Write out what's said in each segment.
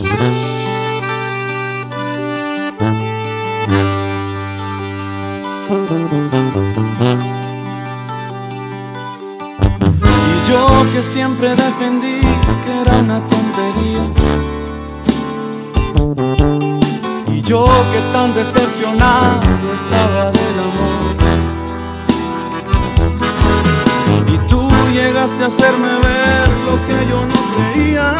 Y yo que siempre defendí que era una tontería. Y yo que tan decepcionado estaba del amor. Y tú llegaste a hacerme ver lo que yo no creía.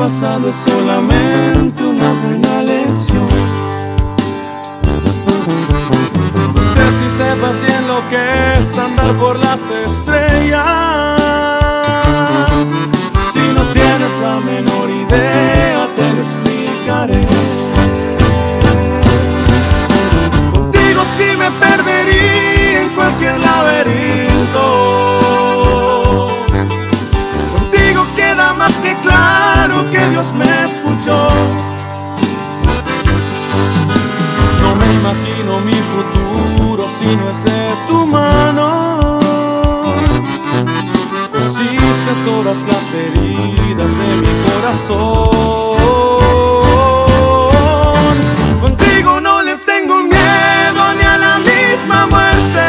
Pasado es solamente una buena lección. No sé si sepas bien lo que es andar por las estrellas. Dios me escuchó. No me imagino mi futuro si no es de tu mano. Pusiste todas las heridas de mi corazón. Contigo no le tengo miedo ni a la misma muerte.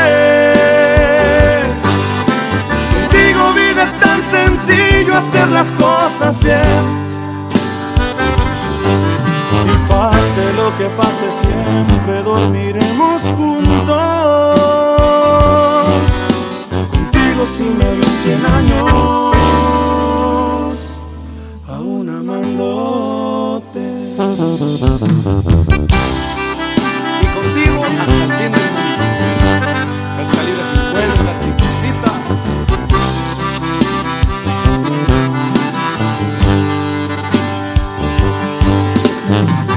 Contigo vida es tan sencillo hacer las cosas bien. Lo que pase, siempre dormiremos juntos. Contigo si me vi cien años, aún amándote. Y contigo hasta el fin mundo. Es calibre 50, chiquitita. Contigo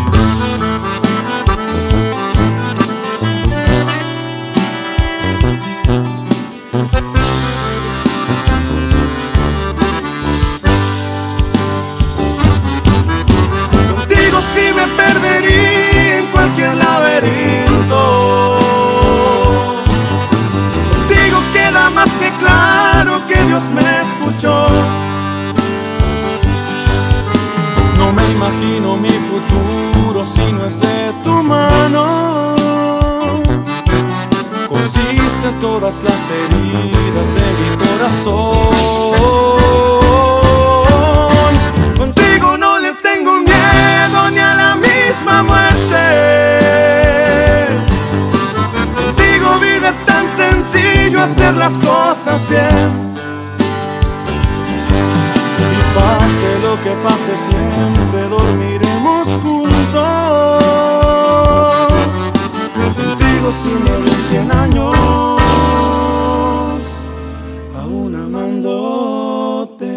imagino mi futuro si no es de tu mano. Cosiste todas las heridas de mi corazón. Contigo no le tengo miedo ni a la misma muerte. Contigo vida es tan sencillo hacer las cosas bien. Que pase, siempre dormiremos juntos. Contigo si me ven cien años, aún amándote.